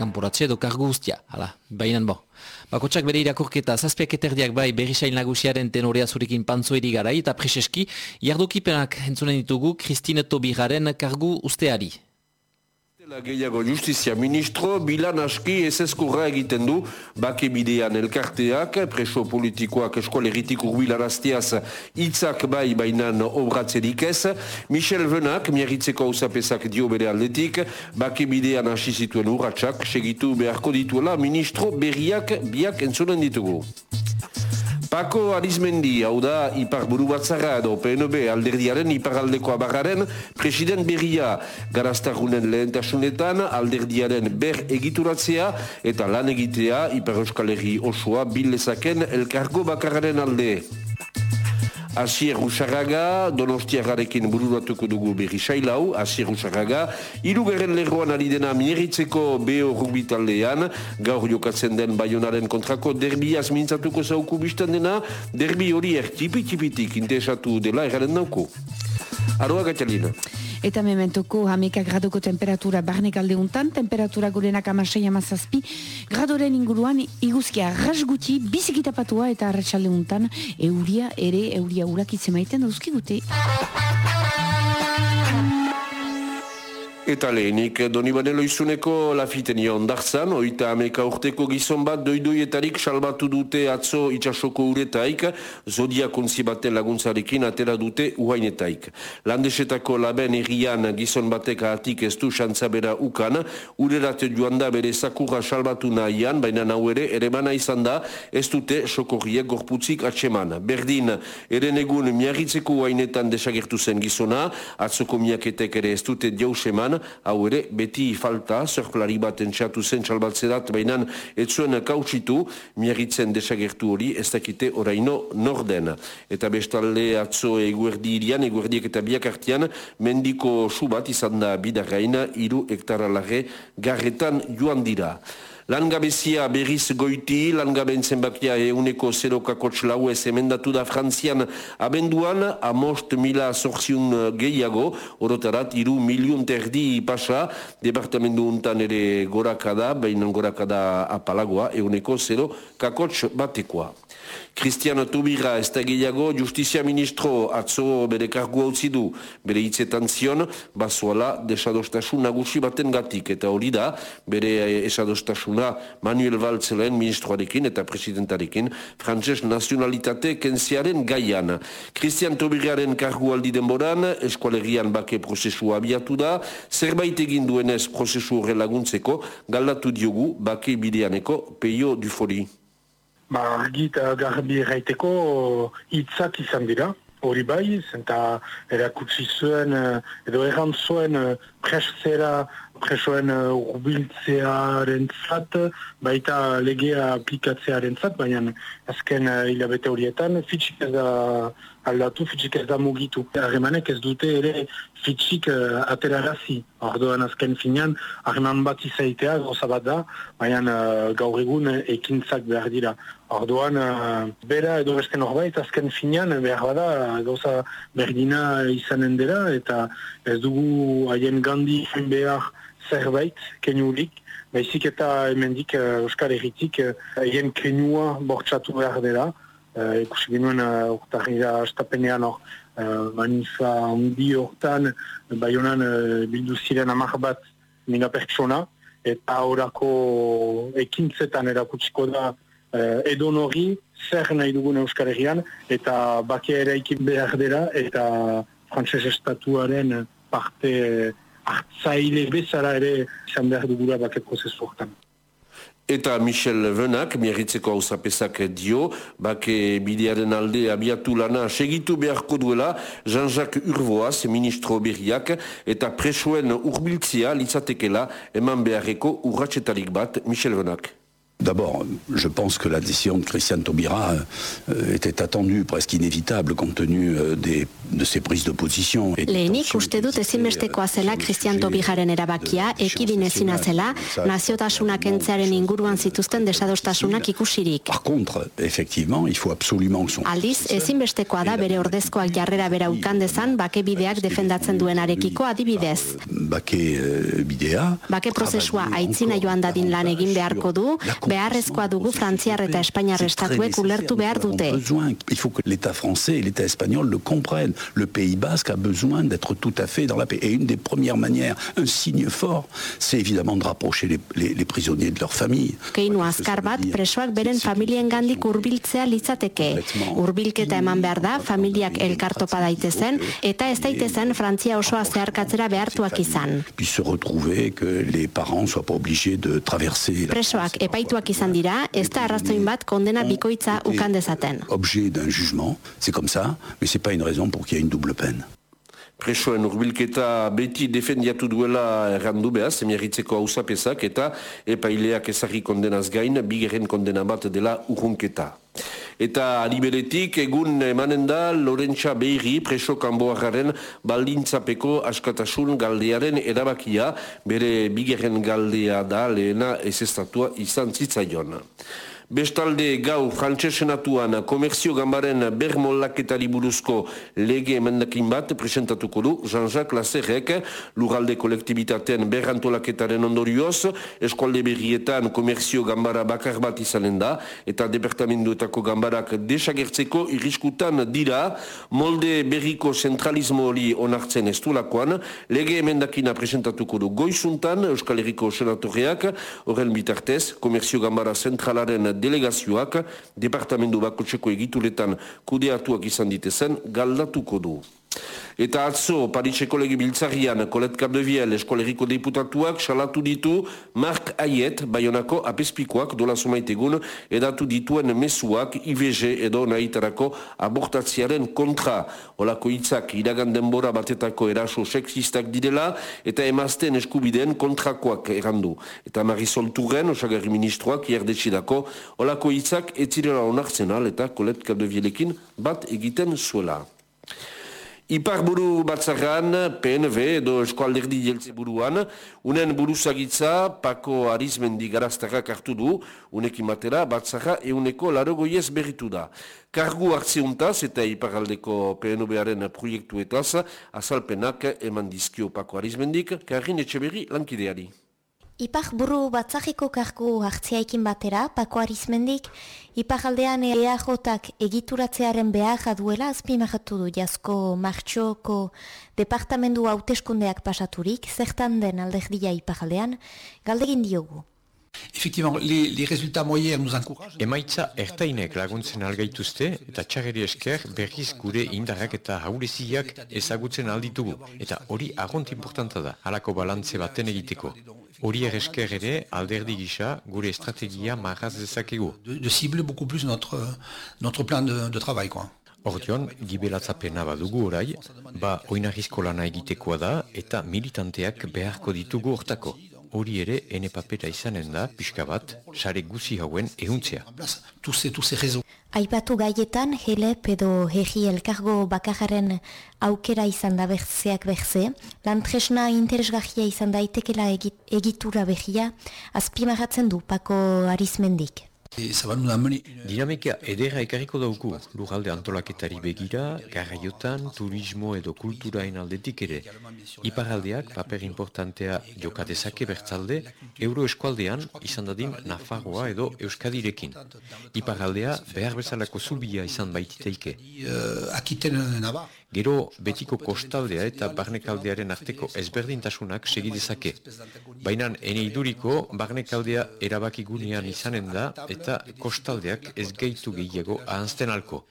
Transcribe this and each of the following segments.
kanporatxe edo kargu guztia, hala, bainan bo. Bakotsak bere irakurketa, zazpiak eterdiak bai berrisail nagusiaren tenorea zurikin pantzoeri garai eta preseski, jardukipenak entzunen ditugu Kristine Tobigaren kargu usteari. Gehiago justizia ministro, bilan aski ez egiten du bake bidean elkarteak, preso politikoak eskolegitik urbilan astiaz itzak bai bainan obratzerik ez. Michel Venak, miarritzeko hausapesak dio bere aldetik, bake bidean hasi zituen urratxak, segitu beharko dituela ministro berriak biak entzunen ditugu. Pako Arizmendi, hau da, ipar buru batzara edo PNB alderdiaren iparaldeko abarraren president berria garaztarunen lehentasunetan alderdiaren ber egituratzea eta lan egitea ipar euskal herri osoa bilezaken elkargo bakararen alde. Asier Usarraga, Donostiagarekin bururatuko dugu berri sailau, Asier Usarraga, irugarren lerroan ari dena mineritzeko beho rugbitaldean, gaur jokatzen den bayonaren kontrako derbiaz mintzatuko zauku biztan dena, derbi hori ertipi-tipitik interesatu dela eraren nauko. Aroa Gatxalina. Eta mementoko hameka gradoko temperatura barnek aldeuntan, temperatura gorenak amasei amazazpi, gradoren inguruan iguzkia rasguti, bizikita patua eta arratsaldeuntan euria ere euria urakitzen maiten dauzkigute. Eta lehenik, doni banelo izuneko lafiteni ondartzan, oita ameka urteko gizon bat doidoietarik salbatu dute atzo itxasoko uretaik, zodia baten laguntzarekin atera dute uhainetaik. Landesetako laben errian gizon batek ahatik ez du xantzabera ukan, urerat joan da bere sakurra salbatu nahian, baina nau ere, ere mana izan da, ez dute sokorriek gorputzik atseman. Berdin, ere negun miarritzeko uhainetan desagertu zen gizona, atzoko miaketek ere ez dute diauseman, hau ere, beti falta, zerklari bat entxatu zen txalbatzerat, baina ez zuen kautsitu, miarritzen desagertu hori, ez dakite oraino norden. Eta bestalde atzo eguerdi irian, eguerdiek eta biak artian, mendiko su bat izan da bidarraina, iru hektaralare garretan joan dira. Langabezia berriz goiti, langaben zenbakia euneko zerokako txlau ez emendatu da frantzian abenduan, amost mila sortziun gehiago, orotarat, iru miliun terdi pasa, departamentu untan ere gorakada, behinan gorakada apalagoa, euneko zero kakotx batekoa. Cristiano Tubira ez da gehiago, justizia ministro atzo bere kargu hau zidu, bere hitzetan zion, bazuala desadostasun nagusi baten gatik, eta hori da, bere esadostasuna Manuel Valtzelen ministroarekin eta presidentarekin, frantses nazionalitate kenziaren gaian. Cristian Tubiraren kargu aldi denboran, eskualerian bake prozesu abiatu da, zerbait egin duenez prozesu horre laguntzeko, galdatu diogu bake bideaneko peio du foli. Ba, argi eta garbi erraiteko hitzak izan dira, hori bai, zenta erakutsi zuen, eh, edo errant zuen eh, prestzera, presoen eh, urbiltzearen zat, baita legea aplikatzearen zat, baina azken hilabete horietan, fitxik ez da aldatu, fitxik ez da mugitu. Harremanek ez dute ere fitxik uh, aterarazi. Ordoan azken finean, harreman bat izaitea goza bat da, baina uh, gaur egun ekintzak behar dira. Orduan, uh, bera edo beste norbait, azken finean behar bada gauza berdina izanen dira, eta ez dugu haien gandi behar zerbait, kenulik, baizik eta hemendik uh, Euskal Herritik haien uh, kenua bortxatu behar dira, uh, ikusi genuen uh, estapenean hor uh, manifa hundi hortan baionan uh, bildu ziren amak bat mina pertsona. Eta horako ekintzetan erakutsiko da uh, edon hori zer nahi dugun Euskal Herrian. Eta bakia ere ikin behar dela eta frantzes estatuaren parte hartzaile bezala ere izan behar dugula baket prozesu hortan. Eta Michel Venak, miarritzeko hau zapesak dio, bake bidearen alde abiatu lana segitu beharko duela Jean-Jacques Urvoaz, ministro berriak, eta presoen urbiltzia litzatekela eman beharreko urratxetarik bat Michel Venak. D'abord, je pense que la décision de Christiane Taubira euh, était attendue, presque inévitable, compte tenu euh, des, de ses prises de position. Lehenik uste dut ezinbestekoa zela Christian Tobiraren erabakia, ekidin ezina zela, naziotasunak entzearen inguruan zituzten desadostasunak ikusirik. Par contre, effectivement, il faut absolument que son... Aldiz, ezinbestekoa da bere ordezkoak jarrera bera ukan dezan, bake bideak defendatzen duen arekiko adibidez. Bake uh, bidea... Bake prozesua aitzina joan dadin lan egin beharko du, beharrezkoa dugu Frantziar eta Espainiar estatuek ulertu behar dute. Il faut que l'État français et l'État espagnol le comprennent. Le Pays Basque a besoin d'être tout à fait dans la paix. Et une des premières manières, un signe fort, c'est évidemment de rapprocher les, les, les prisonniers de leur famille. Keinu azkar bat, presoak beren familien gandik urbiltzea litzateke. Urbilketa eman behar da, familiak elkartopa daitezen, eta ez daitezen Frantzia osoa zeharkatzera behartuak izan. Puis se retrouver que les parents soient pas obligés de traverser... Presoak kondenatuak izan dira, ez da arrazoin bat kondena bikoitza ukan dezaten. Objet d'un jugement, c'est comme ça, mais c'est pas une raison pour qu'il y ait une double peine. Presoen urbilketa beti defendiatu duela errandu behaz, emiarritzeko hausapezak eta epaileak ezarri kondenaz gain, bigeren kondena bat dela urrunketa. Eta aliberetik egun emanen da Lorentza Beiri preso kanboarraren baldintzapeko askatasun galdearen erabakia, bere bigeren galdea da lehena ez estatua izan zitzaion. Bestalde gau frantses senatuan komerzio gambaren bermolaketari buruzko lege emendakin bat presentatuko du Jean-Jacques Lazerrek lurralde kolektibitatean berrantolaketaren ondorioz eskualde berrietan komerzio gambara bakar bat izanen da eta departamenduetako gambarak desagertzeko iriskutan dira. Molde berriko zentralismo hori onartzen ez lakoan lege emendakina presentatuko du goizuntan Euskal Herriko senatoreak. Horren bitartez komerzio gambara zentralaren delegazioak departamendu bakotxeko egituretan kudeatuak izan ditezen galdatuko du. Eta atzo, Pariseko legi biltzarian, Kolet Kapdeviel, eskoleriko deputatuak, salatu ditu Mark Ayet, Bayonako apespikoak, dola somaitegun, edatu dituen mesuak, IVG edo nahitarako abortatziaren kontra. Olako hitzak iragan denbora batetako eraso sexistak direla, eta emazten eskubideen kontrakoak errandu. Eta Marisol Turren, osagarri ministroak, ierdetxidako, olako hitzak etzirela onartzen eta Kolet Kapdevielekin bat egiten zuela. Iparburu batzarran, PNV edo eskualderdi jeltze buruan, unen buruzagitza Pako Arizmendi garaztarrak hartu du, unekin batera batzarra euneko larogoiez berritu da. Kargu hartzeuntaz eta iparaldeko PNV-aren proiektuetaz, azalpenak eman dizkio Pako Arizmendik, Karin Etxeberri lankideari. Ipar buru batzakiko kargu hartziaikin batera, pako arizmendik, ipar aldean EAJ-ak egituratzearen behar duela azpimahatu du jasko martxoko departamendu hauteskundeak pasaturik, zertan den alderdia ipar aldean, galdegin diogu. Effectivement, les, les résultats moyens nous encouragent. Emaitza ertainek laguntzen algaituzte eta txageri esker berriz gure indarrak eta haureziak ezagutzen alditugu. Eta hori agont importanta da, halako balantze baten egiteko. Hori esker ere alderdi gisa gure estrategia marraz dezakegu. De, de cible beaucoup plus notre, notre plan de, de travail, quoi. Ordion, gibelatzapena badugu orai, ba oinarrizko lana egitekoa da eta militanteak beharko ditugu hortako hori ere ene papera izanen da, pixka bat, sare guzi hauen ehuntzea. Aipatu gaietan, helep edo hegi elkargo bakararen aukera izan da bertzeak berze, lantresna interesgahia izan daitekela egitura behia, azpimaratzen du pako arizmendik. Dinamika edera ekarriko dauku, lujalde antolaketari begira, garraiotan, turismo edo kulturain aldetik ere. Iparaldeak paper importantea jokatezake bertzalde, euro eskualdean izan dadin Nafarroa edo Euskadirekin. Iparaldea behar bezalako zubia izan baititeike. Gero betiko kostaldea eta barnekaldearen arteko ezberdintasunak segidezake. Baina ene iduriko barnekaldea erabakigunean izanen da eta kostaldeak ez gaitu gehiago ahanzten alko.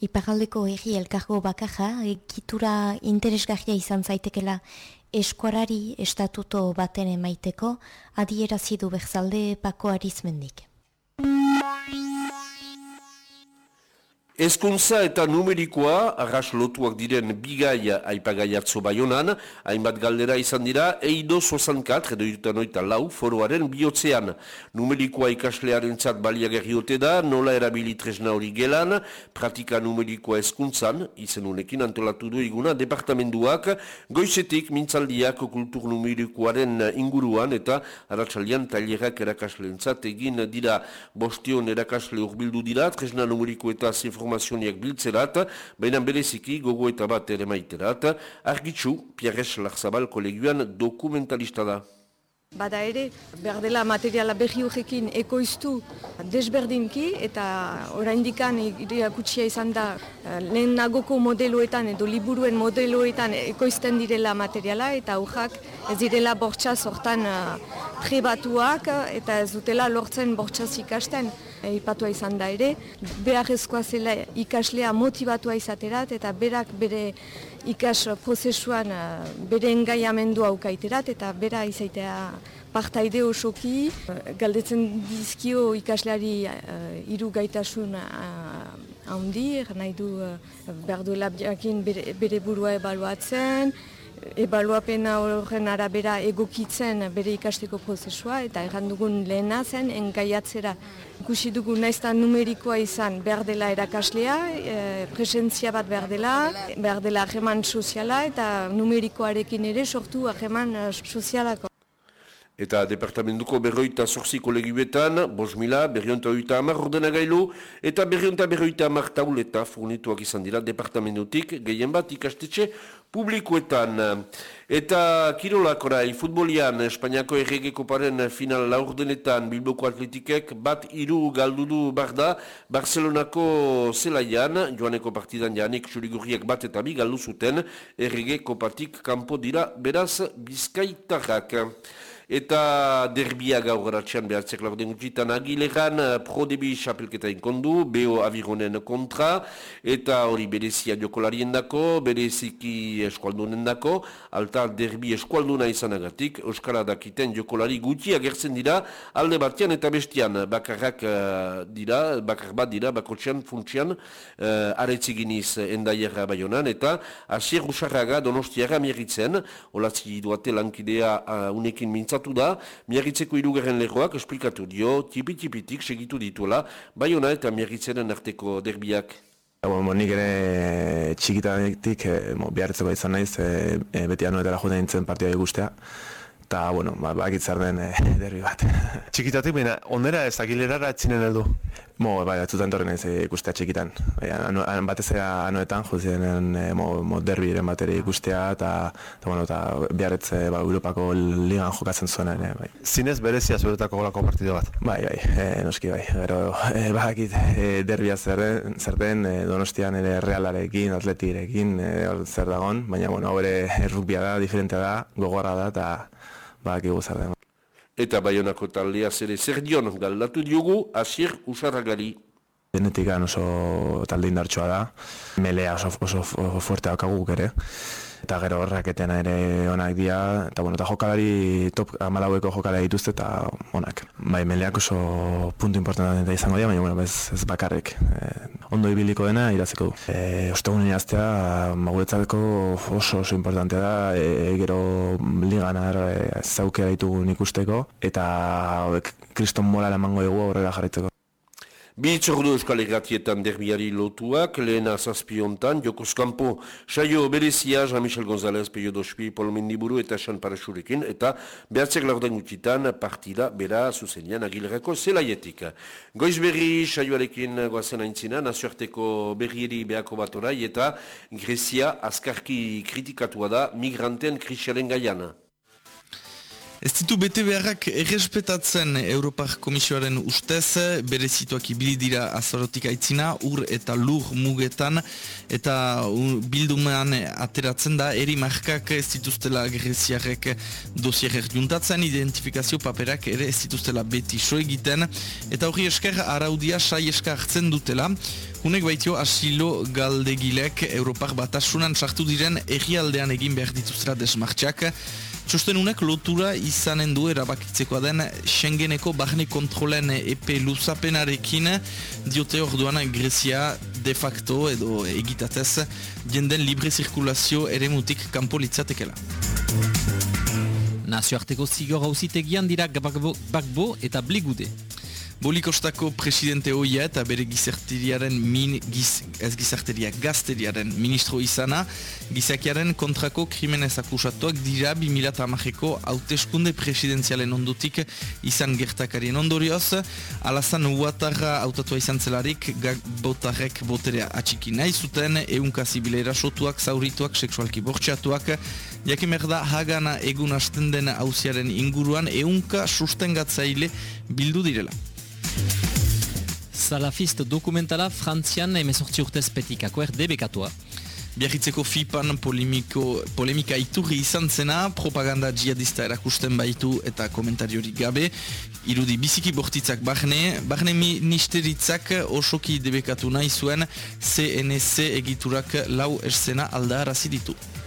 Iparaldeko erri elkargo bakaja, egitura interesgarria izan zaitekela eskuarari estatuto baten emaiteko, adierazidu berzalde pako arizmendik. Ezkuntza eta numerikoa, arras lotuak diren bigai aipagai atzo baionan, hainbat galdera izan dira, eido 64 edo oita lau foroaren bihotzean. Numerikoa ikaslearen txat baliagerri da, nola erabili tresna hori gelan, pratika numerikoa ezkuntzan, izen unekin antolatu du iguna, departamenduak, goizetik mintzaldiak kultur numerikoaren inguruan eta aratsalian tailerak erakasleen egin dira bostion erakasle urbildu dira, tresna numeriko eta zinformazioa informazioniak biltzerat, baina bereziki gogo eta bat ere maiterat, argitzu Pierres Larzabal kolegioan dokumentalista da. Bada ere, behar dela materiala berri horrekin ekoiztu desberdinki eta oraindikan iriakutsia izan da eh, lehen nagoko modeloetan edo liburuen modeloetan ekoizten direla materiala eta aurrak ez direla bortxaz hortan uh, prebatuak eta ez dutela lortzen bortxaz ikasten ipatua izan da ere, beharrezkoa zela ikaslea motivatua izaterat eta berak bere ikas prozesuan uh, bere engaiamendua aukaiterat eta bera izaitea partaide osoki, uh, galdetzen dizkio ikasleari uh, iru gaitasun handi, nahi du behar duela bere, bere burua ebaluatzen, ebaluapena horren arabera egokitzen bere ikasteko prozesua eta errandugun lehena zen engaiatzera. Ikusi dugu naizta numerikoa izan behar dela erakaslea, e, presentzia bat behar dela, behar dela aheman soziala eta numerikoarekin ere sortu aheman e, sozialako. Eta departamentuko berroita zorzi kolegiuetan, bos mila, berrionta oita amar ordenagailu, eta berrionta berroita amar tauleta furnituak izan dira departamentutik, gehien bat ikastetxe publikoetan. Eta kirolak orai, futbolian, Espainiako erregeko paren final laurdenetan, Bilboko Atletikek, bat iru galdudu barda, Barcelonako zelaian, joaneko partidan janik xurigurriek bat eta bi galdu zuten, erregeko patik kanpo dira, beraz, bizkaitarrak. Eta derbia gaur ratxean behartzek laurden gutxitan agilegan, eh, prodebi xapelketa inkondu, beho avironen kontra, eta hori berezia jokolarien dako, bereziki eskualdunen dako, alta derbi eskualduna izanagatik, Euskara dakiten jokolari gutxi agertzen dira, alde batean eta bestian, bakarrak uh, dira, bakar bat dira, bakotxean, funtsian, uh, aretziginiz endaierra baionan, eta asier usarraga donostiara mieritzen, olatzi duate lankidea uh, unekin mintzat, osatu da, miagitzeko irugarren lehoak esplikatu dio, tipi-tipitik segitu dituela, bai hona eta miagitzenen arteko derbiak. Bo, nik ere txikitanetik e, beharretzeko izan naiz, e, e, beti anuetara juten nintzen partia guztia eta, bueno, ba, bakitzar den e, derbi bat. Txikitatik, baina, ondera ez agilerara etxinen heldu? Mo, bai, atzutan torren ez ikustea txikitan. Bai, anu, an, batez ere anuetan, juzien, e, mo, mo derbi eren bat ere ikustea, eta, eta, bueno, eta beharretze, ba, Europako ligan jokatzen zuen ere, bai. Zinez berezia zuretako golako partido bat? Bai, bai, e, noski, bai. Gero, e, bakit, e, derbia zer, zer den, e, donostian ere realarekin, atletirekin, e, zer dagon, baina, bueno, hau ere errukbia da, diferentea da, gogorra da, eta, ba, egu zer den. Eta baionako taldea zere zer dion galdatu diogu, asier usarragari. Genetik oso talde indartsua da, melea oso, oso, oso fuerte guk ere eta gero horraketen ere onak dira, eta bueno, eta jokalari top amalaueko jokalari dituzte, eta onak. Bai, meleak oso puntu importantea izango dira, baina bueno, bez, ez bakarrik. E, ondo ibiliko dena iraziko du. E, Ostegun inaztea, maguretzako oso oso importantea da, e, gero liganar e, zaukea ditugun ikusteko, eta kriston moral emango dugu horrela jarritzeko. Bi itzordu euskal erratietan derbiari lotuak, lehena zazpiontan, Jokos Kampo, saio berezia, Jean-Michel González, Peio Dospi, Polo Mendiburu eta Sean Parasurekin, eta behatzek laurden gutitan partida bera zuzenian agilerako zelaietik. Goiz berri saioarekin guazen aintzina, nazioarteko berrieri behako bat orai, eta Grecia azkarki kritikatua da migranten krisialen gaiana. Ez ditu bete beharrak errespetatzen Europar Komisioaren ustez, bere ibili dira azarotik aitzina, ur eta lur mugetan, eta bildumean ateratzen da, eri markak ez dituztela greziarek dosierrek juntatzen, identifikazio paperak ere ez dituztela beti so egiten, eta hori esker araudia sai esker hartzen dutela, Hunek baitio asilo galdegilek Europar batasunan sartu diren errialdean egin behar dituztera desmartxak, Txostenunek lotura izanen du erabakitzeko den Schengeneko barne kontrolen epe luzapenarekin diote orduan Grezia de facto edo egitatez jenden libre zirkulazio ere mutik kanpo litzatekela. Nazioarteko zigor hausitegian dira bakbo eta bligude. Bolikostako presidente hoia eta bere gizarteriaren min, giz, ez gizarteria gazteriaren ministro izana, gizakiaren kontrako krimenez akusatuak dira 2008ko hauteskunde presidenzialen ondutik izan gertakarien ondorioz, alazan uatarra autatua izan zelarik botarrek boterea atxiki nahi zuten, eunka zibilera sotuak, zaurituak, seksualki bortxatuak, jakimerda hagana egun hasten den hauziaren inguruan eunka sustengatzaile bildu direla. Salafist dokumentala Frantzian emezortzi urtez petikako erde bekatua. Biarritzeko FIPAN polemiko, polemika iturri izan zena, propaganda jihadista erakusten baitu eta komentariorik gabe, irudi biziki bortitzak barne, barne ministeritzak osoki debekatu nahi zuen CNC egiturak lau ersena alda ditu.